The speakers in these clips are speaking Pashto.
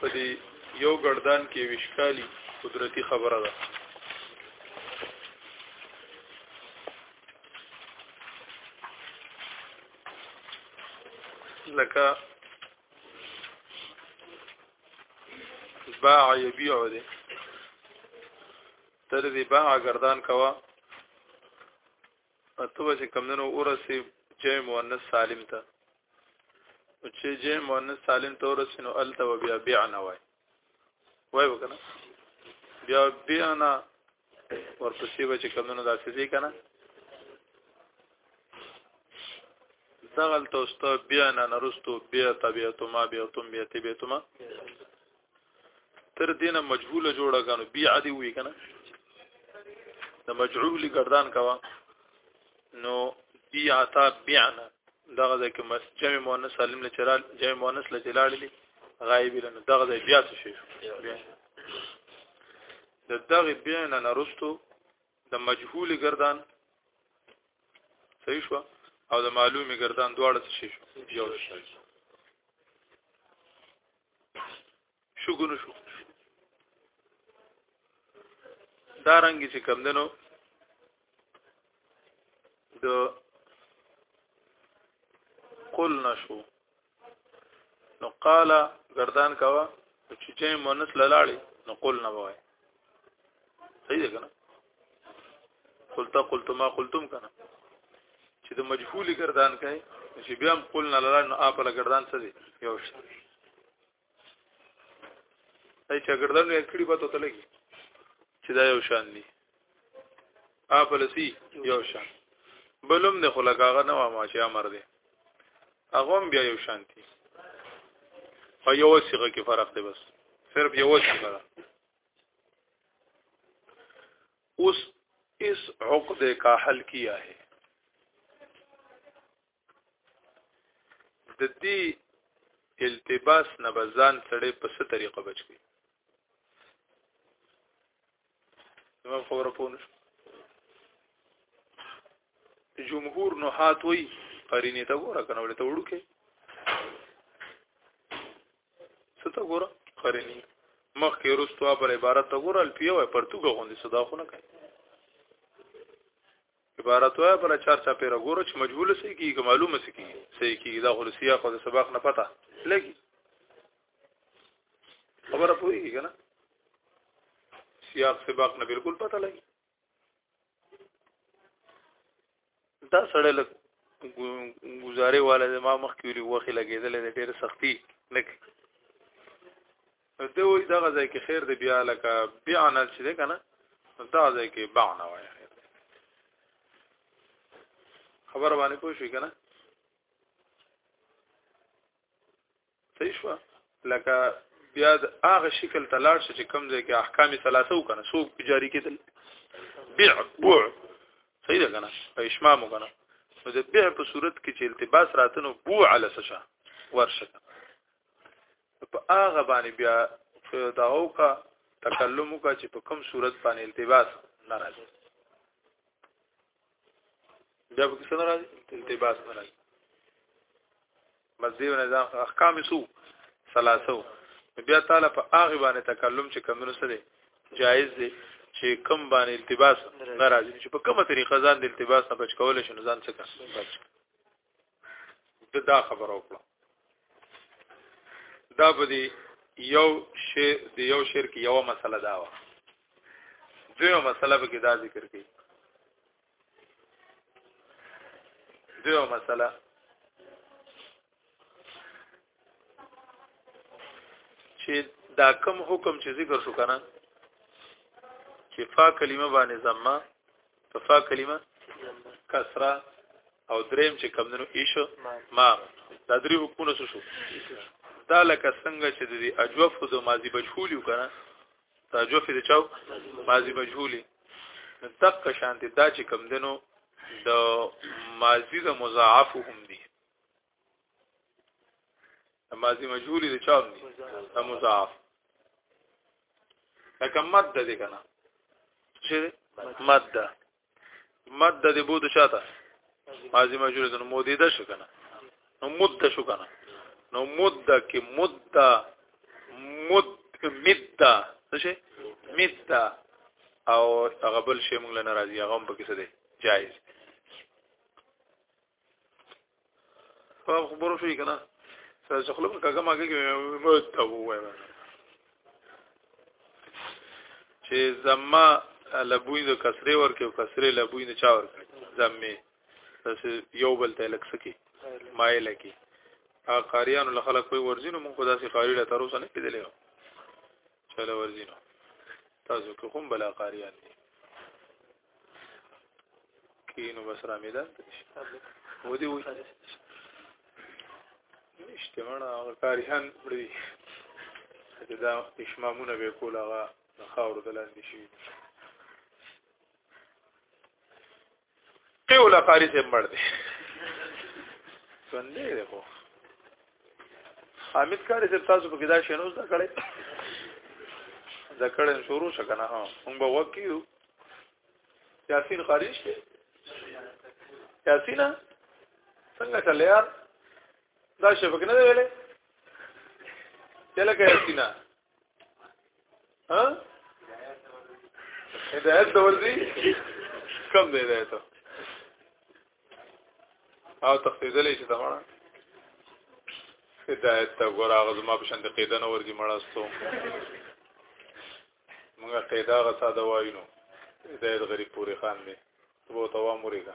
په دې یو ګردان کې وشکالي قدرتی خبره ده لکه باع یبیع ده تر دې باع ګردان کوا اته بجې کمدنو ورسې جمع مؤنث سالم ته او چې جمع مؤنث سالم ته ورسې نو الته و بیا بیا نه وای وای وکنه بیا بیا نه ورپسې به چې کمدنو داسې دی کنه دغل توسته بیا نه نرستو بیا طبیعت ما بیا تم بیا طبیعت ما تر دینه مجهوله جوړه کنه بی عادي وی کنه د مجعول گردان کوا نو بی عطا بیعنا دغه ځکه مس جمع مؤنث سالم له چرال جمع مؤنث له جلال لی غایب لنه دغه ځای بیا څه شي د دغه بیعنا نرستو د مجهول گردان صحیح شو او د معلومي گردان دواړه څه شي یو شي شګونو شو دا رنګ چې کم دنو د قل نشو نو قال گردان کوا چې چې مونث لاله نو قل نه وای صحیح ده کنه قلت قلت ما قلتم کنه چې د مجهول ګردان کوي چې بیا هم قلنا لالا نو اپل ګردان څه دی یو شته ای چې ګردان یې کړی پته ته لګي چې دا یو شان دی اپل سی یو شان بلوم نه خلقاغه نه ما چې امر دی هغه بیا یو شانتي په یو صيغه کې فرق دی بس صرف یو صيغه ده اوس اس عقده کا حل کیا ہے د دې التباس نه بزان سړې په څه طریقه بچ کی زما خبره پوه نه شو جمهور نحات وی قرینه ته ګوره کنه ولې ته وړو کې څه ته ګوره قرینه مخ کې رستو پر عبارت ته ګوره الفیه وای پرتګه غوندي صدا خو نه کوي عبارت وای پر چار چا پیرا ګوره چې مجهول سي کیږي معلومه سي کیږي سي کیږي دا خو سیاق او سبق نه پتا لګي خبره پوهیږي کنه سیاق سباق نه بالکل پته لګي دا سړی لګ گزاره والا د ما مخ کې ویلي وخه لګیدل د ډېر سختی نک ته وې دا غځای کې خیر دی بیا لکه بیا نه چې ده کنه دا ځای کې باع نه وای خیر خبر باندې پوه شئ کنه صحیح شو لکه بیا د هغه شکل ته لاړ چې کوم ځای کې احکام ثلاثه وکنه سو جاری کېدل بيع بوع صحیح ده کنه په اشمام وکنه نو د بيع په صورت کې چې التباس راتنو بوع علی سشا ورشه په هغه باندې بیا دا اوکا تکلم وکړه چې په کوم صورت باندې التباس ناراضي دا به څنګه راځي التباس نه راځي مزيو نه ځان احکام سو ثلاثو بیا تعالی په هغه باندې تکلم چې کمونو سره جایز دی چې کم باندې التباس نه راځي چې په کومه طریقه ځان د التباس نه بچ کول شي ځان څخه بچ ته دا خبر او کړه دا به دی یو شی دی یو شعر کې یو مسله دا و دیو مسله به کې دا ذکر کړي دیو مسله چې دا کم حکم چې ذکر شو کنه چې فا کلمه باندې زما په فا کلمه کسره او دریم چې کم دنو ایشو ما دا درې حکمونه شو دا لکه څنګه چې د اجوف د ماضی مجهول یو کنه دا اجوف د چاو ماضی مجهولی دقه شانته دا چې کم دنو د ماضی د مضاعف هم دي ماضی مجهولی د چا دی د مضاف لکه مد ده کنه چې مد ده مد ده د بود شاته ماضی مجهول د مودیده شو کنه نو مد شو کنه نو مد کې مد مد مد څه مد او هغه بل شی موږ نه راځي هغه هم پکې څه دی جایز په خبرو شوې کنه څه خپل په کاګه ماګه کې مو ته وایم چې زما لبوی د کسرې ورکې او کسرې لبوی نه چا ورکې زمې تاسو یو بل ته لک سکی مایل کی ا قاریان له خلک کوئی ورزینو مونږ خدا سي قاری له تر اوسه نه پیدلې چلو ورځي نو تاسو که کوم بلا قاریان دي کینو بس را میدان و دې وای نشته مړه هغه قاریان پړي دا اشمامونه به کول هغه خاور دلاندې شي ته ولا قاری سم مړ دی څنګه دی خو حامد کاری سم تاسو په کې دا شنو زده کړې زده کړې شروع شکنه ها موږ به وکیو یاسین خارج دی یاسینا څنګه چلې یار دا شفق نه ویلې چلکه یاسینا ها هدایت د ورځي کم دی هدایت او تخفیدلې چې دا مړه هدایت ته ګور هغه زما په شان د قیدا نه ورځي مړاستو موږ قیدا غا ساده وایو هدایت غریب پوری خان دی وو توا مورګه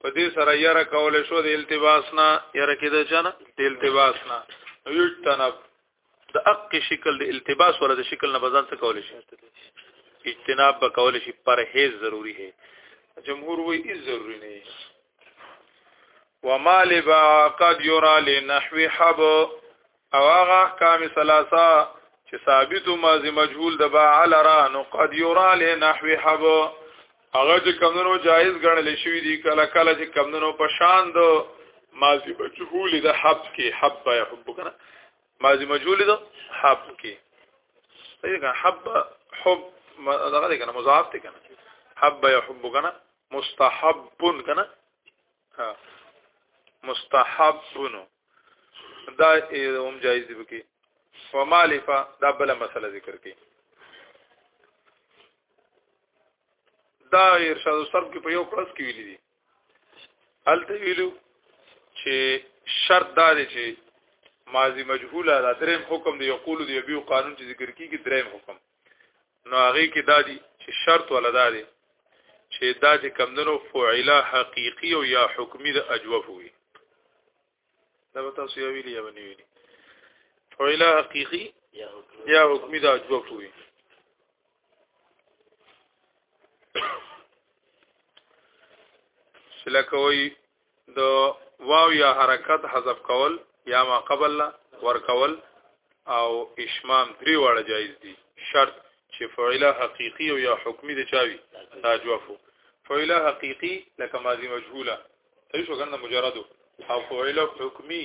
په دې سره یره کول شو د التباس نه یره کې د جنا د التباس نه یو تنب د اق شکل د التباس ولا د شکل نه بزان څه کول شي اجتناب به کول شي پرهیز ضروری دی جمهور وی ای ضروری نه وما لبا قد يرى لنحو حب او هغه احکام ثلاثه چې ثابت ماضی مجهول د با علرا نو قد یرا له نحو حب هغه چې کمونو جایز ګڼل شوی دی کله کله چې کمونو په شان د ماضی مجهول د حب کې حب یا حب کنه ماضی مجهول د حب کې صحیح کنه حب حب دغه کنه مضاف ته کنه حب یا حب کنه مستحب کنه مستحب نو دا هم جایز دی بکی ومالفا دا بل مسله ذکر کی دا ارشاد الصرف کې په یو کلاس کې ویلي دي الته ویلو چې شرط دا دی چې ماضی مجهوله دا دریم حکم دی یقول دی یو قانون چې ذکر کیږي دریم حکم نو هغه کې دا دي چې شرط ولدا دي چې دا چې کمندنو فعلا حقيقي او یا حکمي د اجوف وي دا به تاسو یو ویلی یا باندې ویلی فعلا حقيقي یا حکمي د اجوف وي سلکوي د واو یا حرکت حذف کول یا ما قبل لا ور کول او اشمام درې واړه جایز دي شرط چې فعله حقيقي او یا حکمي د چاوي تاجوفو فعله حقيقي لکه ماضي مجهوله صحیح شو کنه مجرد او فعله حکمي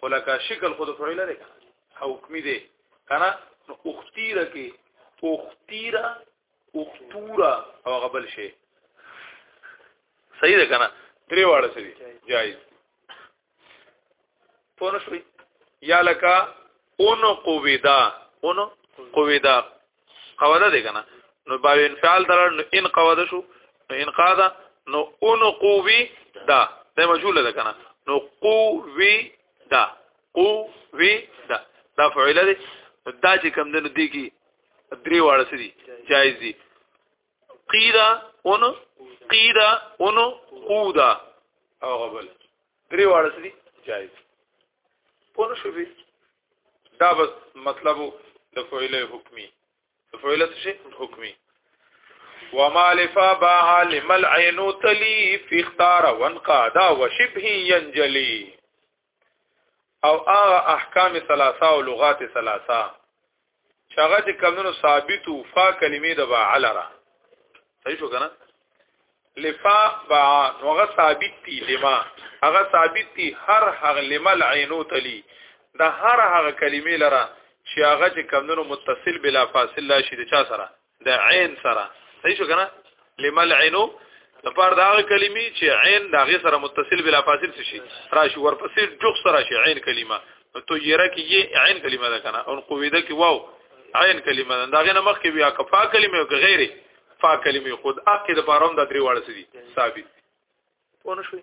خو لکه شکل خود فعل دی کنه حکمی دی کنه نو اختیره کې اختیره اختوره او غبل شي صحیح ده کنه درې واړه سړي جایز په نو شوي یا لکه اون قویدا اون قویدا قواده دی کنه نو باو انفعال دلر نو ان قواده شو نو ان قاده نو ان قوی دا دا مجهوله ده کنه نو قوی دا قوی دا دا فعل دی دا چې کم دنو دی کی درې واړه سدي جایز دي قیدا اون قیدا اون قودا او غبل درې واړه سدي جایز پونه شو به دا بس مطلب د فعل حکمی د فعل څه حکمی وما لفا با عالم العين تلي في اختار وانقادا وشبه ينجلي او هغه احکام ثلاثه او لغات ثلاثه شغه چې کمونو ثابت او فا کلمې د با علرا صحیح شو کنه لفا با نوغه ثابت دي لما هغه ثابت دي هر هغه لما العينو تلي دا هر هغه کلمې لره چې هغه چې کمونو متصل بلا فاصله شي د چا سره د عین سره صحیح شو کنه لمل عینو د پاره دا کلمې چې عین دا غي سره متصل بلا فاصل شي راشي ورپسې جوخ سره شي عین کلمه تو یره کې یې عین کلمه ده کنه او قویده کې واو عین کلمه ده دا غي نه مخ کې بیا کفا کلمه او غیره فا کلمه خود اکه د پاره هم د درې واړه سدي ثابت ونه شوي